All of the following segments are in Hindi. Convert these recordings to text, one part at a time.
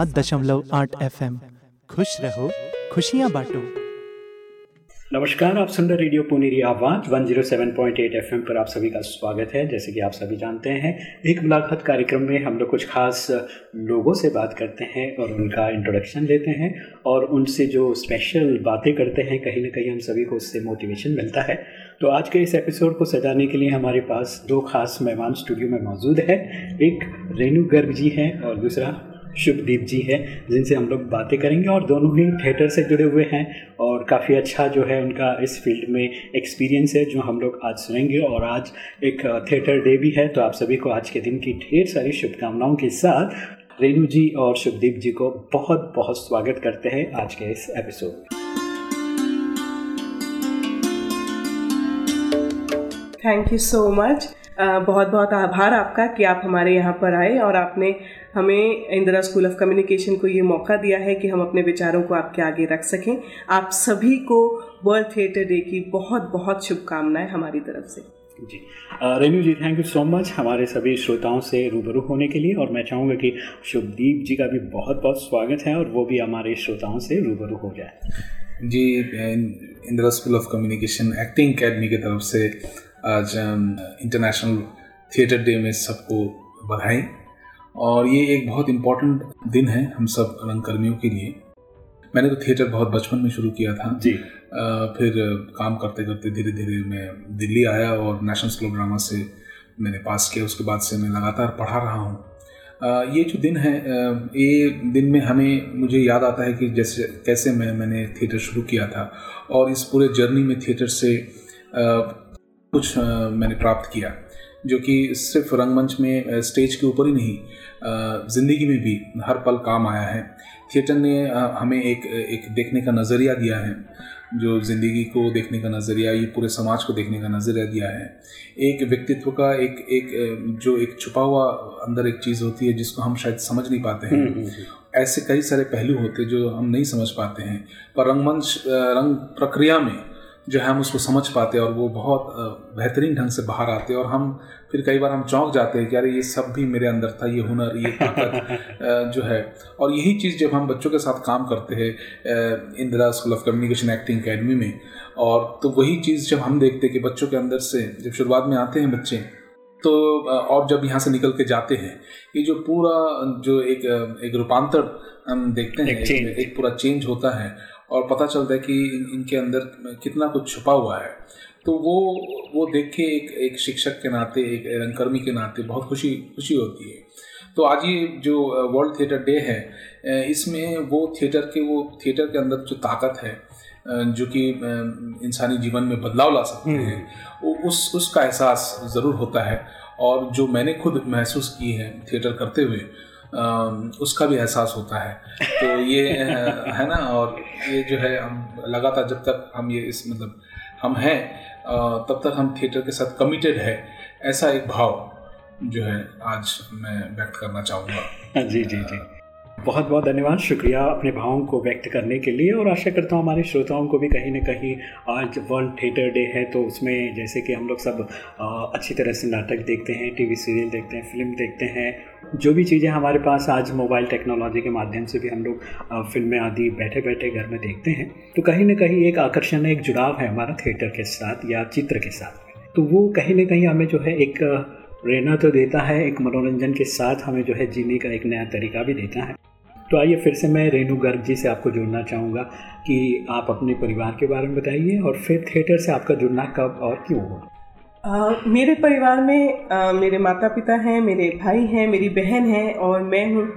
आवाज़ 107.8 एफएम। खुश रहो, खुशियाँ बांटो। नमस्कार, आप सुन रहे रेडियो पुनेरी आवाज़ 107.8 एफएम पर आप सभी का स्वागत है। जैसे कि आप सभी जानते हैं, एक मुलाकात कार्यक्रम में हम लोग कुछ खास लोगों से बात करते हैं और उनका इंट्रोडक्शन लेते हैं और उनसे जो स्पेशल बातें करते हैं, कहीं ना कहीं हम सभी को उससे मोटिवेशन मिलता है। तो आज के इस एपिसोड को सजाने के लिए हमारे पास दो खास मेहमान स्टूडियो में मौजूद है। एक रेणु गर्ग जी हैं और दूसरा शुभदीप जी है, जिनसे हम लोग बातें करेंगे और दोनों ही थिएटर से जुड़े हुए हैं और काफ़ी अच्छा जो है उनका इस फ़ील्ड में एक्सपीरियंस है, जो हम लोग आज सुनेंगे। और आज एक थिएटर डे भी है तो आप सभी को आज के दिन की ढेर सारी शुभकामनाओं के साथ रेणु जी और शुभदीप जी को बहुत बहुत स्वागत करते हैं आज के इस एपिसोड में। थैंक यू सो मच बहुत बहुत आभार आपका कि आप हमारे यहाँ पर आए और आपने हमें इंदिरा स्कूल ऑफ़ कम्युनिकेशन को ये मौका दिया है कि हम अपने विचारों को आपके आगे रख सकें। आप सभी को वर्ल्ड थिएटर डे की बहुत बहुत शुभकामनाएँ हमारी तरफ़ से। जी। Renu ji thank you so much हमारे सभी श्रोताओं से रूबरू होने के लिए और मैं चाहूँगा कि शुभदीप जी का भी बहुत बहुत स्वागत है और वो भी हमारे श्रोताओं से रूबरू हो जाए। जी Indira School of Communication Acting Academy की तरफ़ से आज इंटरनेशनल थिएटर डे में सबको बधाई। और ये एक बहुत इम्पोर्टेंट दिन है हम सब रंगकर्मियों के लिए। मैंने तो थिएटर बहुत बचपन में शुरू किया था। जी। आ, फिर काम करते करते धीरे धीरे मैं दिल्ली आया और नेशनल स्कूल ड्रामा से मैंने पास किया। उसके बाद से मैं लगातार पढ़ा रहा हूँ। ये जो दिन है ये दिन में हमें मुझे याद आता है कि जैसे कैसे मैं मैंने थिएटर शुरू किया था और इस पूरे जर्नी में थिएटर से आ, कुछ आ, मैंने प्राप्त किया। जो कि सिर्फ़ रंगमंच में स्टेज के ऊपर ही नहीं ज़िंदगी में भी हर पल काम आया है। थिएटर ने हमें एक एक देखने का नज़रिया दिया है जो ज़िंदगी को देखने का नज़रिया ये पूरे समाज को देखने का नज़रिया दिया है। एक व्यक्तित्व का एक एक जो एक छुपा हुआ अंदर एक चीज़ होती है जिसको हम शायद समझ नहीं पाते हैं। हम्म, हम्म, हम्म। ऐसे कई सारे पहलू होते जो हम नहीं समझ पाते हैं। पर रंगमंच रंग प्रक्रिया में जो है हम उसको समझ पाते और वो बहुत बेहतरीन ढंग से बाहर आते और हम फिर कई बार हम चौंक जाते हैं कि अरे ये सब भी मेरे अंदर था ये हुनर ये ताकत जो है। और यही चीज़ जब हम बच्चों के साथ काम करते हैं Indira School of Communication Acting Academy में और तो वही चीज़ जब हम देखते हैं कि बच्चों के अंदर से जब शुरुआत में आते हैं बच्चे तो और जब यहाँ से निकल के जाते हैं ये जो पूरा जो एक एक रूपांतर हम देखते हैं एक, एक पूरा चेंज होता है और पता चलता है कि इन, इनके अंदर कितना कुछ छुपा हुआ है। तो वो वो देख के एक एक शिक्षक के नाते एक रंगकर्मी के नाते बहुत खुशी खुशी होती है। तो आज ये जो वर्ल्ड थिएटर डे है इसमें वो थिएटर के वो थिएटर के अंदर जो ताकत है जो कि इंसानी जीवन में बदलाव ला सकते हैं हम्म। उस उसका एहसास ज़रूर होता है। और जो मैंने खुद महसूस की है थिएटर करते हुए उसका भी एहसास होता है। तो ये है ना? और ये जो है, हम लगातार जब तक हम ये इस मतलब हम हैं तब तक हम थिएटर के साथ कमिटेड है। ऐसा एक भाव जो है, आज मैं व्यक्त करना चाहूँगा। जी जी जी। बहुत बहुत धन्यवाद। शुक्रिया अपने भावों को व्यक्त करने के लिए और आशा करता हूँ हमारे श्रोताओं को भी कहीं ना कहीं आज वर्ल्ड थिएटर डे है तो उसमें जैसे कि हम लोग सब अच्छी तरह से नाटक देखते हैं, टीवी सीरियल देखते हैं, फ़िल्म देखते हैं, जो भी चीज़ें हमारे पास आज मोबाइल टेक्नोलॉजी के माध्यम से भी हम लोग फ़िल्में आदि बैठे बैठे घर में देखते हैं तो कहीं ना कहीं एक आकर्षण, एक जुड़ाव है हमारा थिएटर के साथ या चित्र के साथ। तो वो कहीं ना कहीं हमें जो है एक, प्रेरणा तो देता है, एक मनोरंजन के साथ हमें जो है जीने का एक नया तरीका भी देता है। तो आइए फिर से मैं रेणु गर्ग जी से आपको जुड़ना चाहूँगा कि आप अपने परिवार के बारे में बताइए और फिर थिएटर से आपका जुड़ना कब और क्यों हुआ? मेरे परिवार में आ, मेरे माता पिता हैं मेरे भाई हैं मेरी बहन है और मैं हूँ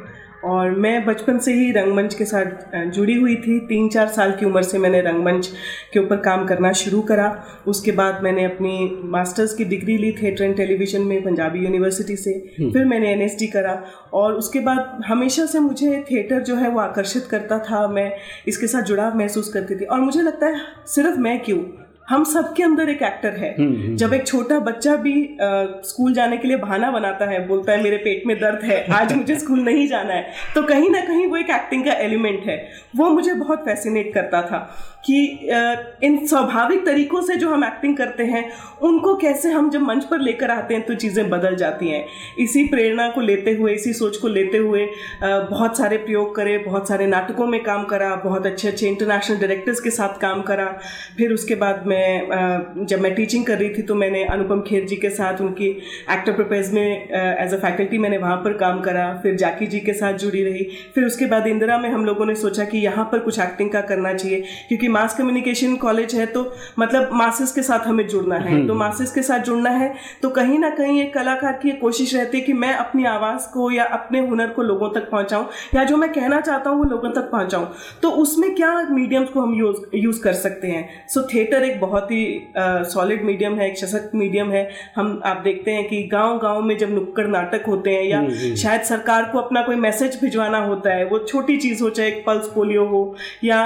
और मैं बचपन से ही रंगमंच के साथ जुड़ी हुई थी। तीन चार साल की उम्र से मैंने रंगमंच के ऊपर काम करना शुरू करा। उसके बाद मैंने अपनी मास्टर्स की डिग्री ली थिएटर एंड टेलीविज़न में पंजाबी यूनिवर्सिटी से। हम्म। फिर मैंने एन करा और उसके बाद हमेशा से मुझे थिएटर जो है वो आकर्षित करता था। मैं इसके साथ जुड़ाव महसूस करती थी और मुझे लगता है सिर्फ़ मैं क्यों? हम सबके अंदर एक एक्टर है। हम्म, हम्म। जब एक छोटा बच्चा भी आ, स्कूल जाने के लिए बहाना बनाता है बोलता है मेरे पेट में दर्द है आज मुझे स्कूल नहीं जाना है तो कहीं ना कहीं वो एक एक्टिंग का एलिमेंट है। वो मुझे बहुत फैसिनेट करता था। कि इन स्वाभाविक तरीकों से जो हम एक्टिंग करते हैं, उनको कैसे हम जब मंच पर लेकर आते हैं तो चीज़ें बदल जाती हैं। इसी प्रेरणा को लेते हुए, इसी सोच को लेते हुए बहुत सारे प्रयोग करे, बहुत सारे नाटकों में काम करा, बहुत अच्छे अच्छे इंटरनेशनल डायरेक्टर्स के साथ काम करा। फिर उसके बाद मैं जब मैं टीचिंग कर रही थी तो मैंने अनुपम खेर जी के साथ उनकी एक्टर प्रोपेज में एज अ फैकल्टी मैंने वहाँ पर काम करा। फिर जाकी जी के साथ जुड़ी रही। फिर उसके बाद इंदिरा में हम लोगों ने सोचा कि यहाँ पर कुछ एक्टिंग का करना चाहिए, क्योंकि मास कम्युनिकेशन कॉलेज है तो मतलब मासेस के साथ हमें जुड़ना है हम्म। तो मासेस के साथ जुड़ना है तो कहीं ना कहीं एक कलाकार की कोशिश रहती है कि मैं अपनी आवाज़ को या अपने हुनर को लोगों तक पहुंचाऊं या जो मैं कहना चाहता हूँ वो लोगों तक पहुंचाऊं तो उसमें क्या मीडियम्स को हम यूज़ यूज़ कर सकते हैं सो so, थिएटर एक बहुत ही सॉलिड मीडियम है एक सशक्त मीडियम है हम आप देखते हैं कि गाँव गाँव में जब नुक्कड़ नाटक होते हैं या हम्म। शायद सरकार को अपना कोई मैसेज भिजवाना होता है वो छोटी चीज़ हो चाहे एक पल्स पोलियो हो या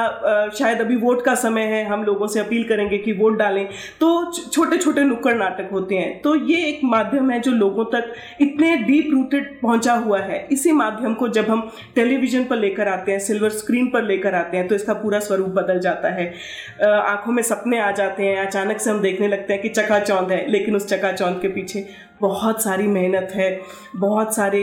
शायद अभी वोट का समय है, हम लोगों से अपील करेंगे कि वोट डालें। तो छोटे छोटे नुक्कड़ नाटक होते हैं। तो ये एक माध्यम है जो लोगों तक इतने डीप रूटेड पहुँचा हुआ है। इसी माध्यम को जब हम टेलीविज़न पर लेकर आते हैं सिल्वर स्क्रीन पर लेकर आते हैं तो इसका पूरा स्वरूप बदल जाता है। आँखों में सपने आ जाते हैं, अचानक से हम देखने लगते हैं कि चकाचौंध है, लेकिन उस चकाचौंध के पीछे बहुत सारी मेहनत है, बहुत सारे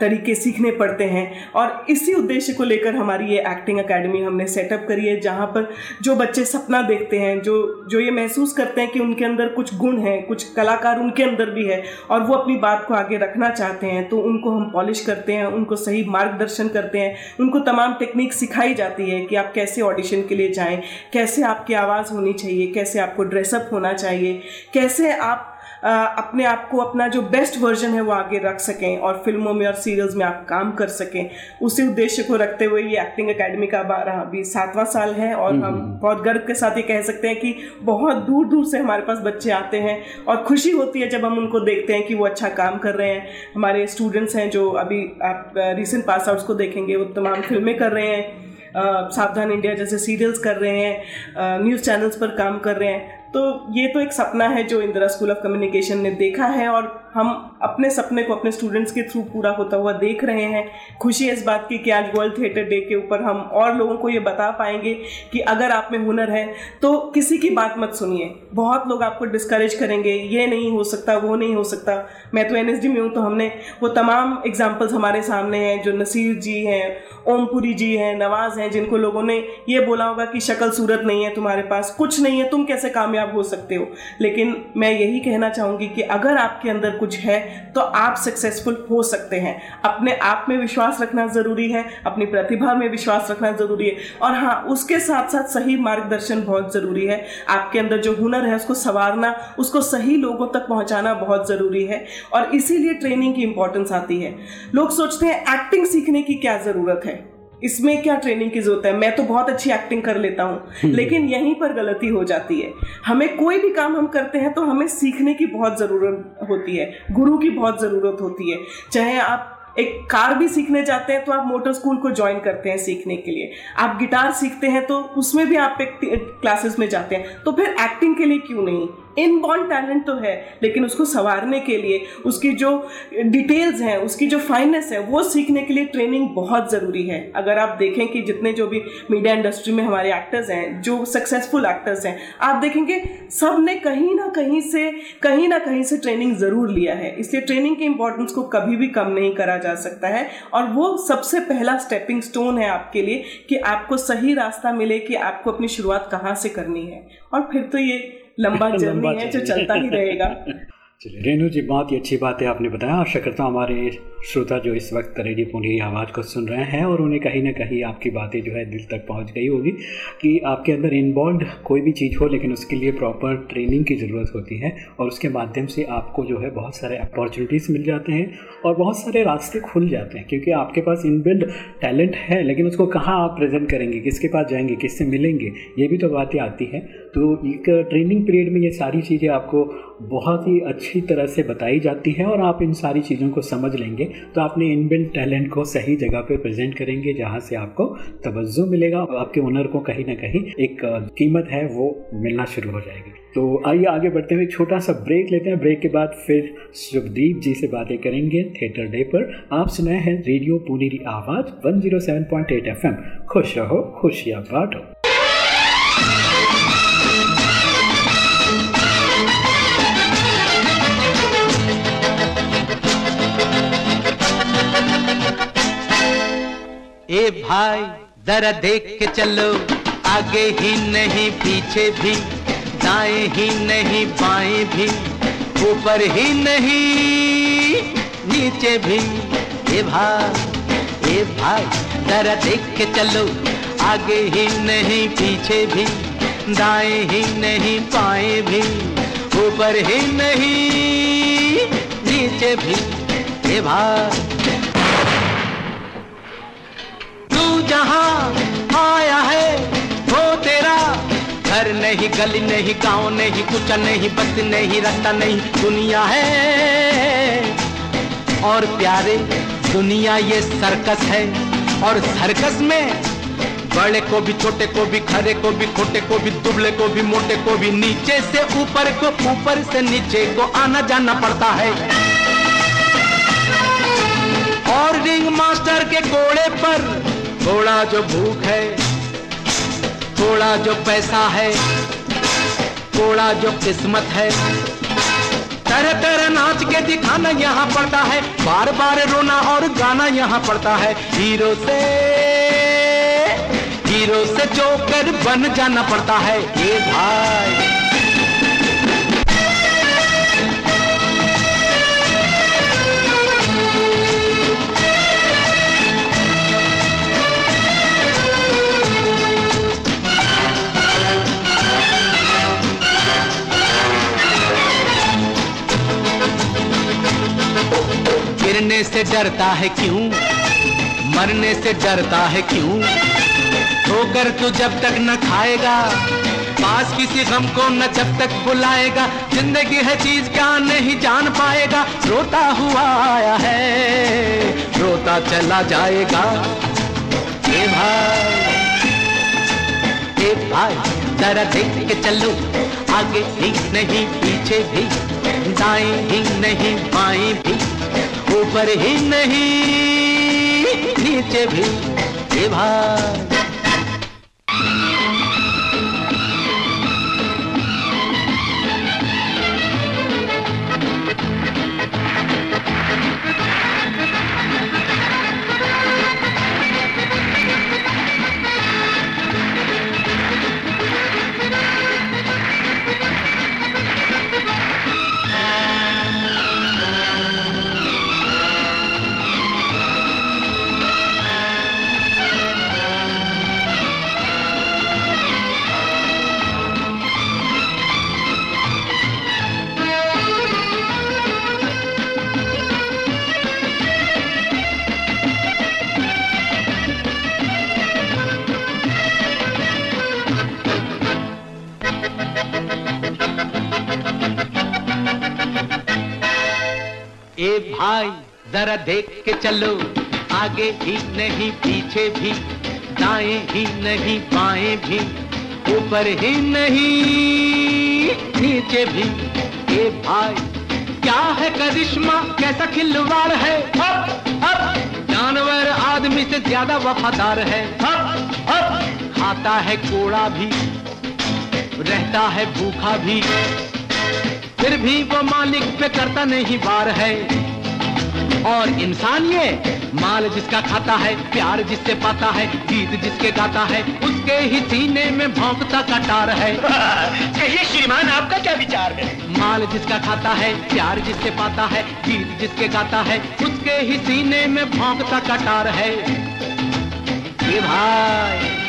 तरीके सीखने पड़ते हैं। और इसी उद्देश्य को लेकर हमारी ये एक्टिंग एकेडमी हमने सेटअप करी है, जहाँ पर जो बच्चे सपना देखते हैं, जो जो ये महसूस करते हैं कि उनके अंदर कुछ गुण हैं, कुछ कलाकार उनके अंदर भी है, और वो अपनी बात को आगे रखना चाहते हैं तो उनको हम पॉलिश करते हैं, उनको सही मार्गदर्शन करते हैं, उनको तमाम टेक्निक सिखाई जाती है कि आप कैसे ऑडिशन के लिए जाएँ, कैसे आपकी आवाज़ होनी चाहिए, कैसे आपको ड्रेसअप होना चाहिए, कैसे आप अपने आप को अपना जो बेस्ट वर्जन है वो आगे रख सकें और फ़िल्मों में और सीरियल्स में आप काम कर सकें। उसी उद्देश्य को रखते हुए ये एक्टिंग अकेडमी का बारह अभी सातवां साल है और हम्म, हम हम्म। बहुत गर्व के साथ ये कह सकते हैं कि बहुत दूर दूर से हमारे पास बच्चे आते हैं और खुशी होती है जब हम उनको देखते हैं कि वो अच्छा काम कर रहे हैं। हमारे स्टूडेंट्स हैं जो अभी आप रिसेंट पास आउट्स को देखेंगे वो तमाम फ़िल्में कर रहे हैं। सावधान इंडिया जैसे सीरियल्स कर रहे हैं। न्यूज़ चैनल्स पर काम कर रहे हैं। तो ये तो एक सपना है जो इंदिरा स्कूल ऑफ़ कम्युनिकेशन ने देखा है और हम अपने सपने को अपने स्टूडेंट्स के थ्रू पूरा होता हुआ देख रहे हैं। खुशी इस बात की कि आज वर्ल्ड थिएटर डे के ऊपर हम और लोगों को ये बता पाएँगे कि अगर आप में हुनर है तो किसी की बात मत सुनिए। बहुत लोग आपको डिस्करेज करेंगे, ये नहीं हो सकता, वो नहीं हो सकता। मैं तो एनएसडी में हूँ तो हमने वो तमाम एग्जाम्पल्स हमारे सामने हैं, जो नसीर जी हैं, ओमपुरी जी हैं, नवाज़ हैं, जिनको लोगों ने ये बोला होगा कि शक्ल सूरत नहीं है तुम्हारे पास, कुछ नहीं है, तुम कैसे कामयाब हो सकते हो? लेकिन मैं यही कहना चाहूँगी कि अगर आपके अंदर कुछ है तो आप सक्सेसफुल हो सकते हैं। अपने आप में विश्वास रखना ज़रूरी है, अपनी प्रतिभा में विश्वास रखना ज़रूरी है। और हाँ उसके साथ साथ सही मार्गदर्शन बहुत ज़रूरी है। आपके अंदर जो हुनर है, उसको संवारना, उसको सही लोगों तक पहुँचाना बहुत ज़रूरी है। और इसीलिए ट्रेनिंग की इंपॉर्टेंस आती है। लोग सोचते हैं एक्टिंग सीखने की क्या ज़रूरत है? इसमें क्या ट्रेनिंग की ज़रूरत है? मैं तो बहुत अच्छी एक्टिंग कर लेता हूँ। हम्म। लेकिन यहीं पर गलती हो जाती है। हमें कोई भी काम हम करते हैं तो हमें सीखने की बहुत ज़रूरत होती है। गुरु की बहुत ज़रूरत होती है। चाहे आप एक कार भी सीखने जाते हैं तो आप मोटर स्कूल को ज्वाइन करते हैं सीखने के लिए। आप गिटार सीखते हैं तो उसमें भी आप एक क्लासेस में जाते हैं। तो फिर एक्टिंग के लिए क्यों नहीं? इनबॉर्न टैलेंट तो है, लेकिन उसको संवारने के लिए, उसकी जो डिटेल्स हैं, उसकी जो फाइननेस है, वो सीखने के लिए ट्रेनिंग बहुत ज़रूरी है। अगर आप देखें कि जितने जो भी मीडिया इंडस्ट्री में हमारे एक्टर्स हैं, जो सक्सेसफुल एक्टर्स हैं, आप देखेंगे सबने कहीं ना कहीं से, कहीं ना कहीं से ट्रेनिंग ज़रूर लिया है। इसलिए ट्रेनिंग के इंपॉर्टेंस को कभी भी कम नहीं करा जा सकता है। और वो सबसे पहला स्टेपिंग स्टोन है आपके लिए कि आपको सही रास्ता मिले कि आपको अपनी शुरुआत कहाँ से करनी है। और फिर तो ये लंबा जर्नी है जो चलता ही रहेगा। चलिए। रेणु जी, बहुत ही अच्छी बात है आपने बताया। आशा करता हूँ हमारे श्रोता जो इस वक्त रेडियो पुणे आवाज़ को सुन रहे हैं और उन्हें कहीं ना कहीं आपकी बातें जो है दिल तक पहुँच गई होगी कि आपके अंदर इनबॉल्ड कोई भी चीज़ हो, लेकिन उसके लिए प्रॉपर ट्रेनिंग की ज़रूरत होती है और उसके माध्यम से आपको जो है बहुत सारे अपॉर्चुनिटीज़ मिल जाते हैं और बहुत सारे रास्ते खुल जाते हैं, क्योंकि आपके पास इनबिल्ड टैलेंट है, लेकिन उसको कहाँ आप प्रेजेंट करेंगे, किसके पास जाएँगे, किससे मिलेंगे, ये भी तो बातें आती हैं। तो एक ट्रेनिंग पीरियड में ये सारी चीज़ें आपको बहुत ही अच्छी तरह से बताई जाती है और आप इन सारी चीज़ों को समझ लेंगे तो अपने इनबिल्ट टैलेंट को सही जगह पे प्रेजेंट करेंगे जहाँ से आपको तवज्जो मिलेगा और आपके हुनर को कहीं ना कहीं एक कीमत है, वो मिलना शुरू हो जाएगी। तो आइए आगे बढ़ते हुए छोटा सा ब्रेक लेते हैं। ब्रेक के बाद फिर शुभदीप जी से बातें करेंगे थिएटर डे पर। आप सुनाए हैं रेडियो पुनेरी आवाज़ 107.8 एफएम खुश रहो, खुशियाँ बांटो। भाई, जरा देख के चलो। आगे ही नहीं, पीछे भी। दाएँ ही नहीं, बाएँ भी। ऊपर ही नहीं, नीचे भी। ए भाई ए भाई, जरा देख के चलो। आगे ही नहीं, पीछे भी। दाएँ ही नहीं, बाएँ भी। ऊपर ही नहीं, नीचे भी। ए भाई जहाँ आया है, वो तेरा। घर नहीं, गली नहीं, गाँव नहीं कुछ नहीं, बस नहीं, रास्ता नहीं, दुनिया है। और प्यारे, दुनिया ये सर्कस है। और सर्कस में बड़े को भी, छोटे को भी, खरे को भी, खोटे को भी, दुबले को भी, मोटे को भी, नीचे से ऊपर को, ऊपर से नीचे को आना जाना पड़ता है। और रिंग मास्टर के घोड़े पर थोड़ा जो भूख है, थोड़ा जो पैसा है, थोड़ा जो किस्मत है। तरह तरह नाच के दिखाना यहाँ पड़ता है बार बार रोना और गाना यहाँ पड़ता है। हीरो से हीरो से जोकर बन जाना पड़ता है। ये भाई। गिरने से डरता है क्यों? मरने से डरता है क्यों? ठोकर तू जब तक न खाएगा? पास किसी गम को न जब तक बुलाएगा? ज़िंदगी है चीज़ क्या नहीं जान पाएगा? रोता हुआ आया है, रोता चला जाएगा। ए भाई ए भाई, जरा देख के चलो। आगे ही नहीं, पीछे भी, दाएँ ही नहीं, बाएँ भी। ऊपर ही नहीं नीचे भी ए ए भाई जरा देख के चलो। आगे ही नहीं पीछे भी। दाएँ ही नहीं बाएँ भी। ऊपर ही नहीं नीचे भी। ए भाई क्या है करिश्मा? कैसा खिलवाड़ है? जानवर आदमी से ज़्यादा वफादार है। हप, हप, खाता है कोड़ा भी रहता है भूखा भी। फिर भी वो मालिक पे करता नहीं बार है। और इंसान ये माल जिसका खाता है प्यार जिससे पाता है गीत जिसके गाता है उसके ही सीने में भौंकता कटार है। कहिए श्रीमान आपका क्या विचार है? माल जिसका खाता है प्यार जिससे पाता है गीत जिसके गाता है उसके ही सीने में भौंकता कटार है। ये भाई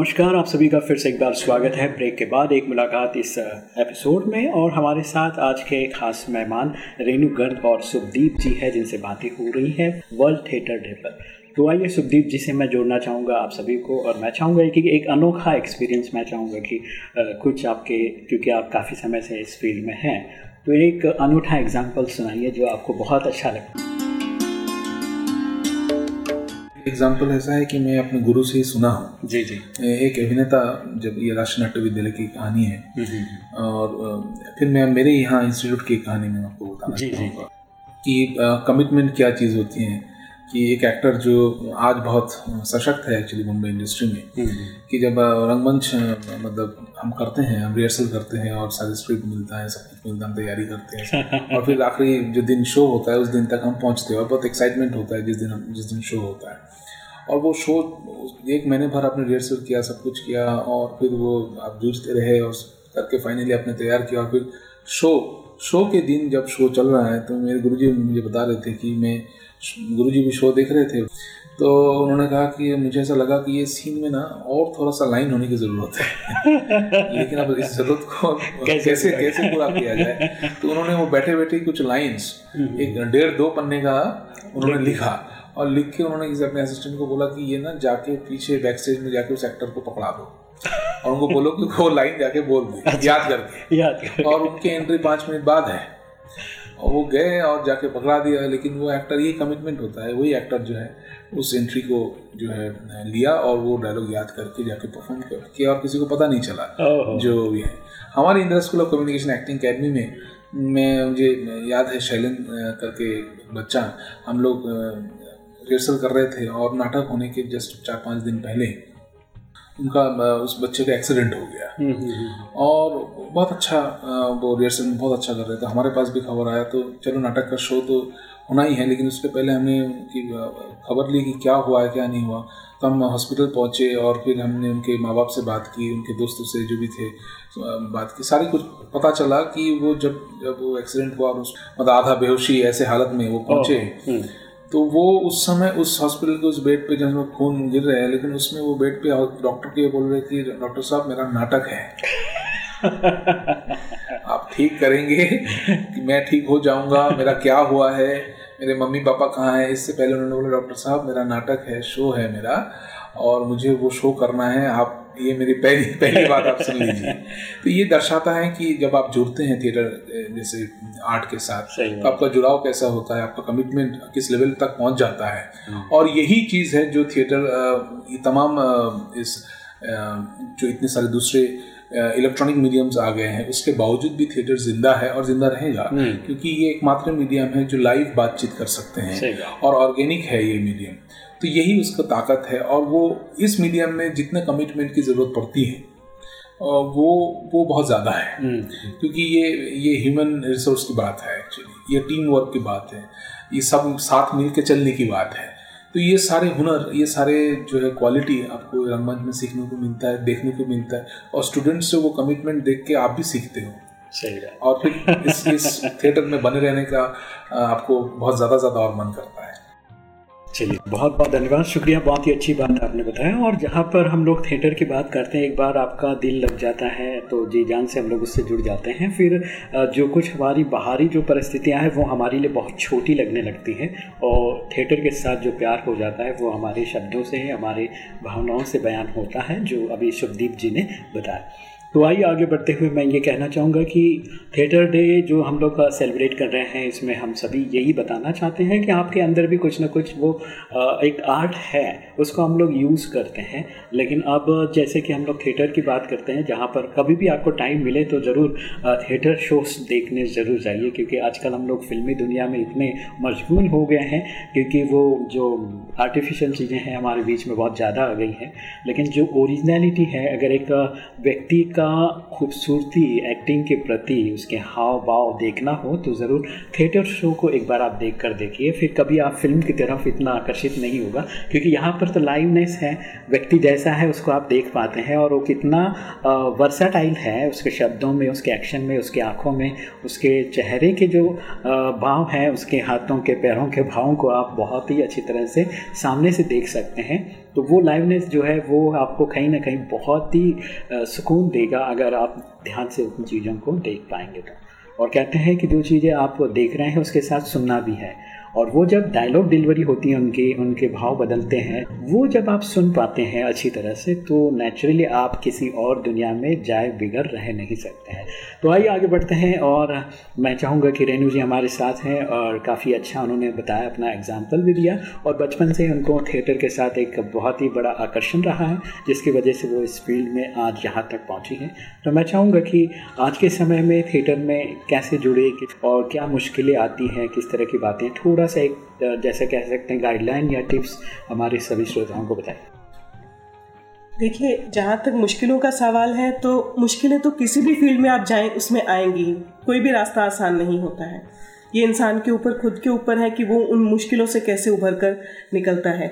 नमस्कार, आप सभी का फिर से एक बार स्वागत है ब्रेक के बाद एक मुलाकात इस एपिसोड में और हमारे साथ आज के खास मेहमान रेणु गर्द और सुखदीप जी है जिनसे बातें हो रही हैं वर्ल्ड थिएटर डे पर। तो आइए सुखदीप जी से मैं जोड़ना चाहूँगा आप सभी को और मैं चाहूँगा कि एक अनोखा एक्सपीरियंस मैं चाहूँगा कि कुछ आपके, क्योंकि आप काफ़ी समय से इस फ़ील्ड में हैं। तो एक अनूठा एग्ज़ाम्पल सुनाइए जो आपको बहुत अच्छा लगा। एग्ज़ाम्पल ऐसा है कि मैं अपने गुरु से ही सुना हूँ। जी जी। एक अभिनेता जब ये राष्ट्रीय नाट्य विद्यालय की कहानी है। हम्म, और फिर मैं मेरे यहाँ इंस्टीट्यूट की कहानी में आपको बताना जी, जी। कि कमिटमेंट क्या चीज़ होती है कि एक एक्टर जो आज बहुत सशक्त है एक्चुअली मुंबई इंडस्ट्री में कि जब रंगमंच मतलब हम करते हैं हम रिहर्सल करते हैं और सारे स्क्रिप्ट मिलता है सब कुछ मिलता है हम तैयारी करते हैं। और फिर आखिरी जो दिन शो होता है उस दिन तक हम पहुँचते हैं और बहुत एक्साइटमेंट होता है जिस दिन हम जिस दिन शो होता है। और वो शो एक महीने भर आपने रिहर्सल किया सब कुछ किया और फिर वो आप जूझते रहे और करके फाइनली आपने तैयार किया और फिर शो शो के दिन जब शो चल रहा है तो मेरे गुरुजी मुझे बता रहे थे कि मैं गुरुजी भी शो देख रहे थे। तो उन्होंने कहा कि मुझे ऐसा लगा कि ये सीन में ना और थोड़ा सा लाइन होने की ज़रूरत है। लेकिन अब इस ज़रूरत को कैसे कैसे पूरा कैसे पूरा किया जाए? तो उन्होंने वो बैठे बैठे कुछ लाइंस एक डेढ़ दो पन्ने का उन्होंने लिखा। और लिख के उन्होंने अपने असिस्टेंट को बोला कि ये ना जाके पीछे बैक स्टेज में जाके उस एक्टर को पकड़ा दो। और उनको बोलो कि वो लाइन जाके बोल दे याद करके याद कर और उनकी एंट्री पाँच मिनट बाद है। और वो गए और जाके पकड़ा दिया लेकिन वो एक्टर ये कमिटमेंट होता है वही एक्टर जो है उस एंट्री को जो है लिया और वो डायलॉग याद करके जाके परफॉर्म कर किया और किसी को पता नहीं चला जो ये है। हमारे Indira School of Communication Acting Academy में मैं मुझे याद है शैलन करके बच्चा हम लोग रिहर्सल कर रहे थे और नाटक होने के जस्ट चार पाँच दिन पहले उनका उस बच्चे का एक्सीडेंट हो गया। हम्म, हम्म, हम्म। और बहुत अच्छा वो रिहर्सल में बहुत अच्छा कर रहे थे। हमारे पास भी खबर आया तो चलो नाटक का शो तो होना ही है लेकिन उसके पहले हमने उनकी खबर ली कि क्या हुआ है क्या नहीं हुआ। तो हम हॉस्पिटल पहुँचे और फिर हमने उनके माँ बाप से बात की उनके दोस्तों से जो भी थे बात की। सारी कुछ पता चला कि वो जब जब वो एक्सीडेंट हुआ और उस मतलब आधा बेहोशी ऐसे हालत में वो पहुँचे। तो वो उस समय उस हॉस्पिटल के उस बेड पे जहाँ खून गिर रहा है लेकिन उसमें वो बेड पे डॉक्टर के बोल रहे कि डॉक्टर साहब मेरा नाटक है। आप ठीक करेंगे कि मैं ठीक हो जाऊँगा मेरा क्या हुआ है मेरे मम्मी पापा कहाँ हैं? इससे पहले उन्होंने बोला डॉक्टर साहब मेरा नाटक है शो है मेरा और मुझे वो शो करना है आप ये मेरी पहली पहली बात आप सुन लीजिए। तो ये दर्शाता है कि जब आप जुड़ते हैं थिएटर जैसे आर्ट के साथ तो आपका जुड़ाव कैसा होता है? आपका कमिटमेंट किस लेवल तक पहुँच जाता है? और यही चीज़ है जो थिएटर ये तमाम इस जो इतने सारे दूसरे इलेक्ट्रॉनिक मीडियम्स आ गए हैं उसके बावजूद भी थिएटर ज़िंदा है और ज़िंदा रहेगा। हम्म। क्योंकि ये एकमात्र मीडियम है जो लाइव बातचीत कर सकते हैं। और ऑर्गेनिक है ये मीडियम तो यही उसका ताकत है और वो इस मीडियम में जितने कमिटमेंट की ज़रूरत पड़ती है वो वो बहुत ज़्यादा है। हम्म, क्योंकि ये ये ह्यूमन रिसोर्स की बात है एक्चुअली ये टीम वर्क की बात है ये सब साथ मिल के चलने की बात है। तो ये सारे हुनर ये सारे जो है क्वालिटी आपको रंगमंच में सीखने को मिलता है देखने को मिलता है और स्टूडेंट्स से वो कमिटमेंट देख के आप भी सीखते हो। सही और फिर इस इस थिएटर में बने रहने का आपको बहुत ज़्यादा ज़्यादा और मन करता है। चलिए, बहुत बहुत धन्यवाद। शुक्रिया, बहुत ही अच्छी बात आपने बताया। और जहाँ पर हम लोग थिएटर की बात करते हैं, एक बार आपका दिल लग जाता है तो जी जान से हम लोग उससे जुड़ जाते हैं। फिर जो कुछ हमारी बाहरी जो परिस्थितियाँ हैं, वो हमारे लिए बहुत छोटी लगने लगती हैं। और थिएटर के साथ जो प्यार हो जाता है, वो हमारे शब्दों से, हमारे भावनाओं से बयान होता है, जो अभी शुभदीप जी ने बताया। तो आइए आगे बढ़ते हुए मैं ये कहना चाहूँगा कि थिएटर डे जो हम लोग सेलिब्रेट कर रहे हैं, इसमें हम सभी यही बताना चाहते हैं कि आपके अंदर भी कुछ ना कुछ वो एक आर्ट है, उसको हम लोग यूज़ करते हैं। लेकिन अब जैसे कि हम लोग थिएटर की बात करते हैं, जहाँ पर कभी भी आपको टाइम मिले तो ज़रूर थिएटर शोज़ देखने ज़रूर जाइए, क्योंकि आजकल हम लोग फिल्मी दुनिया में इतने मशगूल हो गए हैं, क्योंकि वो जो आर्टिफिशियल चीज़ें हैं हमारे बीच में बहुत ज़्यादा आ गई हैं। लेकिन जो ओरिजिनलिटी है, अगर एक व्यक्ति खूबसूरती एक्टिंग के प्रति उसके हाव भाव देखना हो तो ज़रूर थिएटर शो को एक बार आप देख कर देखिए। फिर कभी आप फ़िल्म की तरफ़ इतना आकर्षित नहीं होगा, क्योंकि यहाँ पर तो लाइवनेस है, व्यक्ति जैसा है उसको आप देख पाते हैं और वो कितना वर्साटाइल है उसके शब्दों में, उसके एक्शन में, उसके आँखों में, उसके चेहरे के जो भाव हैं, उसके हाथों के, पैरों के भावों को आप बहुत ही अच्छी तरह से सामने से देख सकते हैं। तो वो लाइवनेस जो है, वो आपको कहीं ना कहीं बहुत ही सुकून देगा अगर आप ध्यान से उन चीज़ों को देख पाएँगे तो। और कहते हैं कि जो चीज़ें आप देख रहे हैं, उसके साथ सुनना भी है। और वो जब डायलॉग डिलीवरी होती है उनकी, उनके भाव बदलते हैं, वो जब आप सुन पाते हैं अच्छी तरह से तो नेचुरली आप किसी और दुनिया में जाए बिगड़ रह नहीं सकते हैं। तो आइए आगे बढ़ते हैं और मैं चाहूँगा कि रेणु जी हमारे साथ हैं और काफ़ी अच्छा उन्होंने बताया, अपना एग्ज़ाम्पल भी दिया और बचपन से उनको थिएटर के साथ एक बहुत ही बड़ा आकर्षण रहा है, जिसकी वजह से वो इस फ़ील्ड में आज यहाँ तक पहुँची हैं। तो मैं चाहूँगा कि आज के समय में थिएटर में कैसे जुड़े और क्या मुश्किलें आती हैं, किस तरह की बातें थोड़ा थोड़ा सा एक, जैसे कह सकते हैं गाइडलाइन या टिप्स हमारे सभी श्रोताओं को बताएँ। देखिए, जहाँ तक मुश्किलों का सवाल है तो मुश्किलें तो किसी भी फ़ील्ड में आप जाएँ, उसमें आएँगी कोई भी रास्ता आसान नहीं होता है। ये इंसान के ऊपर, खुद के ऊपर है कि वो उन मुश्किलों से कैसे उभर कर निकलता है।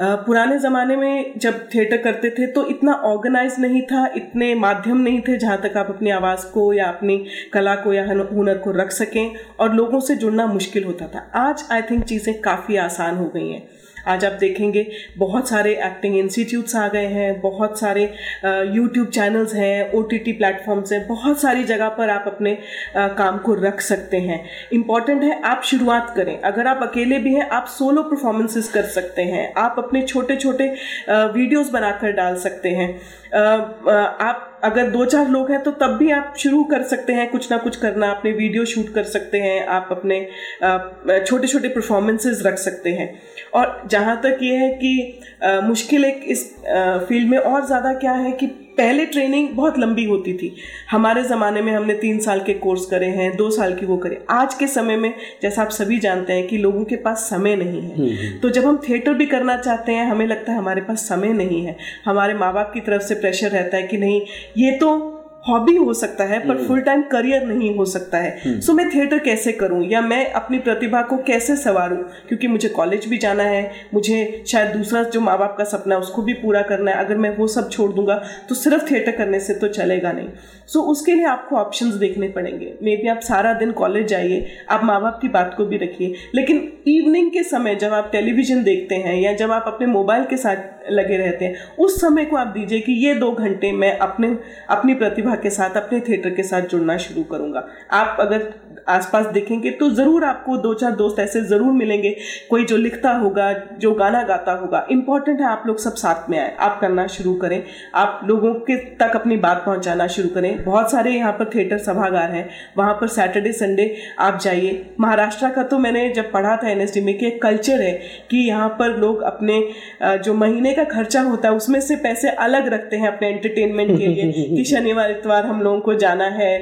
पुराने ज़माने में जब थिएटर करते थे तो इतना ऑर्गेनाइज नहीं था, इतने माध्यम नहीं थे जहाँ तक आप अपनी आवाज़ को या अपनी कला को या हुनर को रख सकें और लोगों से जुड़ना मुश्किल होता था। आज आई थिंक चीज़ें काफ़ी आसान हो गई हैं। आज आप देखेंगे बहुत सारे एक्टिंग इंस्टीट्यूट्स आ गए हैं बहुत सारे यूट्यूब चैनल्स हैं ओ टी टी प्लेटफॉर्म्स हैं बहुत सारी जगह पर आप अपने आ, काम को रख सकते हैं। इंपॉर्टेंट है आप शुरुआत करें। अगर आप अकेले भी हैं आप सोलो परफॉर्मेंसेस कर सकते हैं। आप अपने छोटे छोटे वीडियोस बनाकर डाल सकते हैं। आप अगर दो चार लोग हैं तो तब भी आप शुरू कर सकते हैं कुछ ना कुछ करना। अपने वीडियो शूट कर सकते हैं आप अपने छोटे छोटे परफॉर्मेंसेस रख सकते हैं। और जहाँ तक ये है कि आ, मुश्किल एक इस फ़ील्ड में और ज़्यादा क्या है कि पहले ट्रेनिंग बहुत लंबी होती थी। हमारे ज़माने में हमने तीन साल के कोर्स करे हैं दो साल की वो करे। आज के समय में जैसा आप सभी जानते हैं कि लोगों के पास समय नहीं है। हम्म, हम्म। तो जब हम थिएटर भी करना चाहते हैं हमें लगता है हमारे पास समय नहीं है। हमारे माँ बाप की तरफ़ से प्रेशर रहता है कि नहीं ये तो हॉबी हो सकता है पर फुल टाइम करियर नहीं हो सकता है। सो हम्म। so, मैं थिएटर कैसे करूँ? या मैं अपनी प्रतिभा को कैसे संवारूं? क्योंकि मुझे कॉलेज भी जाना है मुझे शायद दूसरा जो माँ बाप का सपना है उसको भी पूरा करना है। अगर मैं वो सब छोड़ दूँगा तो सिर्फ़ थिएटर करने से तो चलेगा नहीं। सो so, उसके लिए आपको ऑप्शन देखने पड़ेंगे। मे बी आप सारा दिन कॉलेज जाइए आप माँ बाप की बात को भी रखिए। लेकिन इवनिंग के समय जब आप टेलीविज़न देखते हैं या जब आप अपने मोबाइल के साथ लगे रहते हैं। उस समय को आप दीजिए कि ये दो घंटे मैं अपने, अपनी प्रतिभा के साथ, अपने थिएटर के साथ जुड़ना शुरू करूँगा। आप अगर आसपास देखेंगे तो ज़रूर आपको दो चार दोस्त ऐसे ज़रूर मिलेंगे। कोई जो लिखता होगा जो गाना गाता होगा इंपॉर्टेंट है आप लोग सब साथ में आए। आप करना शुरू करें। आप लोगों के तक अपनी बात पहुंचाना शुरू करें। बहुत सारे यहाँ पर थिएटर सभागार हैं। वहाँ पर सैटरडे संडे आप जाइए। महाराष्ट्र का तो मैंने जब पढ़ा था एन में कि एक कल्चर है कि यहाँ पर लोग अपने जो महीने का खर्चा होता है उसमें से पैसे अलग रखते हैं अपने एंटरटेनमेंट के लिए कि शनिवार इतवार हम लोगों को जाना है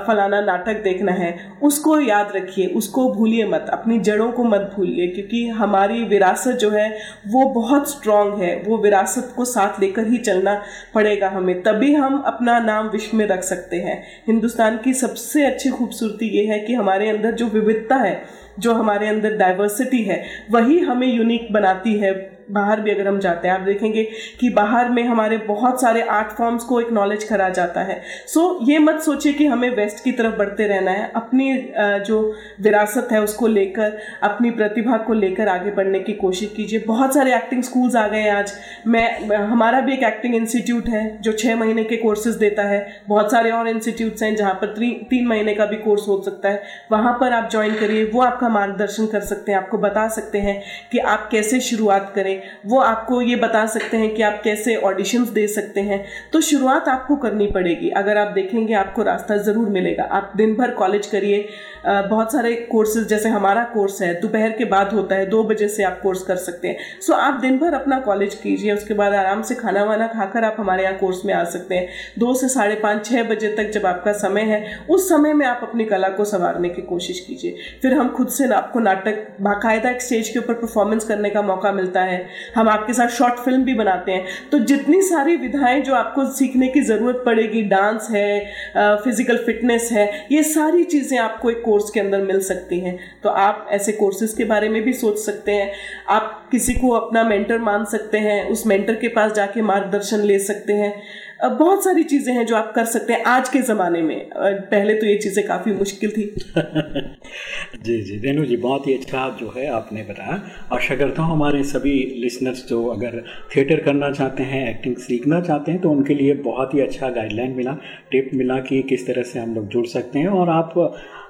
फलाना नाटक देखना है। उसको याद रखिए, उसको भूलिए मत, अपनी जड़ों को मत भूलिए, क्योंकि हमारी विरासत जो है, वो बहुत स्ट्रांग है, वो विरासत को साथ लेकर ही चलना पड़ेगा हमें, तभी हम अपना नाम विश्व में रख सकते हैं। हिंदुस्तान की सबसे अच्छी खूबसूरती ये है कि हमारे अंदर जो विविधता है, जो हमारे अंदर डाइवर्सिटी है, वही हमें यूनिक बनाती है। बाहर भी अगर हम जाते हैं आप देखेंगे कि बाहर में हमारे बहुत सारे आर्ट फॉर्म्स को एक नॉलेज करा जाता है। सो so, ये मत सोचिए कि हमें वेस्ट की तरफ़ बढ़ते रहना है। अपनी जो विरासत है उसको लेकर अपनी प्रतिभा को लेकर आगे बढ़ने की कोशिश कीजिए। बहुत सारे एक्टिंग स्कूल्स आ गए आज। मैं हमारा भी एक एक्टिंग इंस्टीट्यूट है जो छः महीने के कोर्सेज देता है। बहुत सारे और इंस्टीट्यूट्स हैं जहाँ पर तीन महीने का भी कोर्स हो सकता है। वहाँ पर आप ज्वाइन करिए वो आपका मार्गदर्शन कर सकते हैं आपको बता सकते हैं कि आप कैसे शुरुआत करें। वो आपको ये बता सकते हैं कि आप कैसे ऑडिशंस दे सकते हैं। तो शुरुआत आपको करनी पड़ेगी। अगर आप देखेंगे, आपको रास्ता ज़रूर मिलेगा। आप दिन भर कॉलेज करिए। बहुत सारे कोर्सेज जैसे हमारा कोर्स है, दोपहर के बाद होता है, दो बजे से आप कोर्स कर सकते हैं। सो आप दिन भर अपना कॉलेज कीजिए, उसके बाद आराम से खाना वाना खाकर आप हमारे यहाँ कोर्स में आ सकते हैं। दो से साढ़े पाँच छः बजे तक जब आपका समय है, उस समय में आप अपनी कला को संवारने की कोशिश कीजिए। फिर हम खुद से आपको नाटक, बाकायदा स्टेज के ऊपर परफॉर्मेंस करने का मौका मिलता है। हम आपके साथ शॉर्ट फ़िल्म भी बनाते हैं। तो जितनी सारी विधाएँ जो आपको सीखने की ज़रूरत पड़ेगी डांस है फ़िज़िकल फिटनेस है, ये सारी चीज़ें आपको एक कोर्स के अंदर मिल सकती हैं। तो आप ऐसे कोर्सेज के बारे में भी सोच सकते हैं। आप किसी को अपना मेंटर मान सकते हैं, उस मेंटर के पास जाके मार्गदर्शन ले सकते हैं। बहुत सारी चीज़ें हैं जो आप कर सकते हैं आज के ज़माने में। पहले तो ये चीज़ें काफ़ी मुश्किल थी। जी जी रेनू जी, बहुत ही अच्छा जो है आपने बताया। आशा करता हूँ हमारे सभी लिसनर्स जो अगर थिएटर करना चाहते हैं एक्टिंग सीखना चाहते हैं तो उनके लिए बहुत ही अच्छा गाइडलाइन मिला। टिप मिला कि किस तरह से हम लोग जुड़ सकते हैं और आप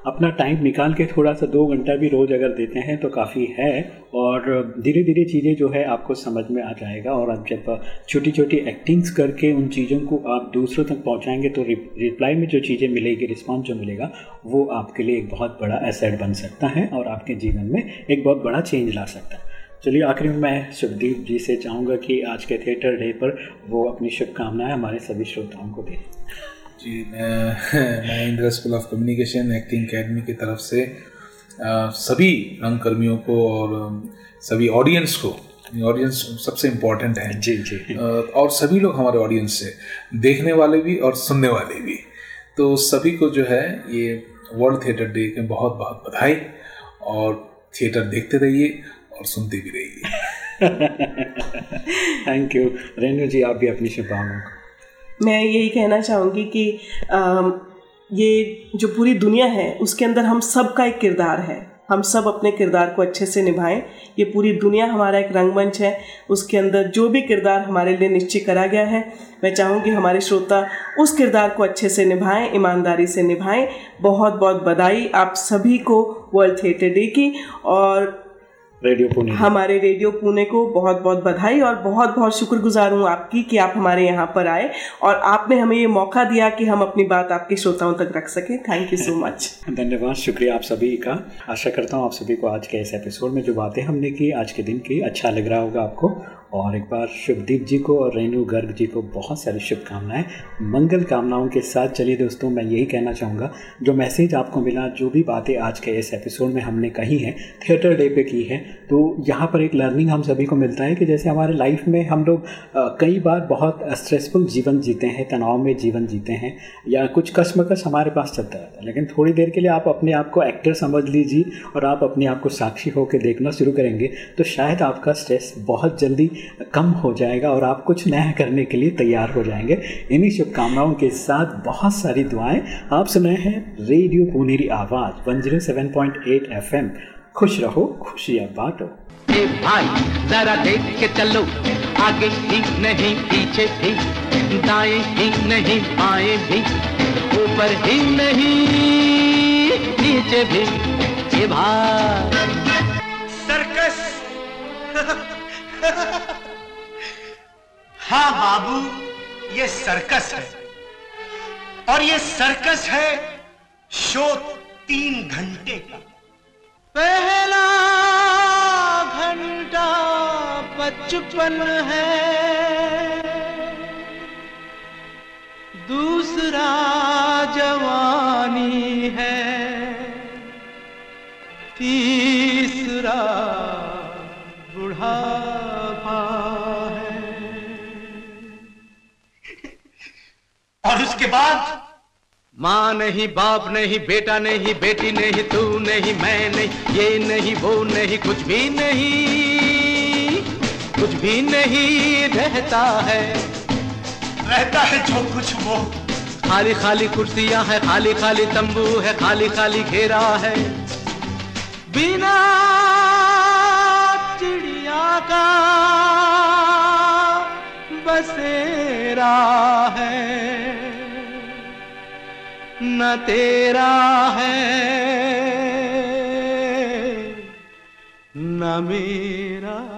अपना टाइम निकाल के थोड़ा सा दो घंटा भी रोज़ अगर देते हैं तो काफ़ी है। और धीरे धीरे चीज़ें जो है आपको समझ में आ जाएगा। और आप जब छोटी छोटी एक्टिंग्स करके उन चीज़ों को आप दूसरों तक पहुंचाएँगे तो रिप्लाई में जो चीज़ें मिलेगी रिस्पॉन्स जो मिलेगा, वो आपके लिए एक बहुत बड़ा एसेट बन सकता है और आपके जीवन में एक बहुत बड़ा चेंज ला सकता है। चलिए, आखिर में मैं शुभदीप जी से चाहूँगा कि आज के थिएटर डे पर वो अपनी शुभकामनाएँ हमारे सभी श्रोताओं को दें। जी मैं Indira School of Communication Acting Academy की तरफ़ से आ, सभी रंगकर्मियों को और सभी ऑडियंस को ऑडियंस सबसे इम्पोर्टेंट है। जी जी। और सभी लोग हमारे ऑडियंस से देखने वाले भी और सुनने वाले भी। तो सभी को जो है ये वर्ल्ड थिएटर डे के बहुत बहुत बधाई और थिएटर देखते रहिए और सुनते भी रहिए। थैंक यू रेणु जी आप भी अपनी शुभकामनाओं मैं यही कहना चाहूँगी कि आ, ये जो पूरी दुनिया है उसके अंदर हम सब का एक किरदार है। हम सब अपने किरदार को अच्छे से निभाएँ। ये पूरी दुनिया हमारा एक रंगमंच है। उसके अंदर जो भी किरदार हमारे लिए निश्चित करा गया है मैं चाहूँगी हमारे श्रोता उस किरदार को अच्छे से निभाएँ ईमानदारी से निभाएँ। बहुत बहुत बधाई आप सभी को वर्ल्ड थिएटर डे की और रेडियो पुणे हमारे रेडियो पुणे को बहुत बहुत बधाई और बहुत बहुत शुक्रगुजार हूँ आपकी कि आप हमारे यहाँ पर आए और आपने हमें ये मौका दिया कि हम अपनी बात आपके श्रोताओं तक रख सके। थैंक यू सो मच धन्यवाद शुक्रिया आप सभी का। आशा करता हूँ आप सभी को आज के इस एपिसोड में जो बातें हमने की आज के दिन की अच्छा लग रहा होगा आपको। और एक बार शुभदीप जी को और रेणु गर्ग जी को बहुत सारी शुभकामनाएँ, मंगल कामनाओं के साथ चलिए दोस्तों, मैं यही कहना चाहूँगा, जो मैसेज आपको मिला, जो भी बातें आज के इस एपिसोड में हमने कही हैं, थिएटर डे पे की हैं तो यहाँ पर एक लर्निंग हम सभी को मिलता है कि जैसे हमारे लाइफ में हम लोग कई बार बहुत स्ट्रेसफुल जीवन जीते हैं, तनाव में जीवन जीते हैं, या कुछ कश्मकश हमारे पास चलता रहता है, लेकिन थोड़ी देर के लिए आप अपने आप को एक्टर समझ लीजिए और आप अपने आप को साक्षी होकर देखना शुरू करेंगे तो शायद आपका स्ट्रेस बहुत जल्दी कम हो जाएगा और आप कुछ नया करने के लिए तैयार हो जाएँगे। इन्हीं शुभकामनाओं के साथ बहुत सारी दुआएँ आप सुनाए हैं। Radio Puneri Awaaz one zero seven point eight F M खुश रहो खुशियाँ बांटो। भाई जरा देख के चलो। आगे ही नहीं पीछे भी। दाएँ ही नहीं बाएँ भी। ऊपर ही नहीं नीचे भी। ये भाई सर्कस। हाँ बाबू, ये सर्कस है। और ये सर्कस है शो तीन घंटे का। पहला घंटा बचपन है। दूसरा जवानी है। तीसरा और उसके बाद? माँ नहीं बाप नहीं बेटा नहीं बेटी नहीं तू नहीं मैं नहीं ये नहीं वो नहीं कुछ भी नहीं कुछ भी नहीं रहता है। रहता है जो कुछ वो। खाली खाली कुर्सियाँ है खाली खाली तंबू है खाली खाली घेरा है। बिना चिड़िया का बसेरा है। न तेरा है। न मेरा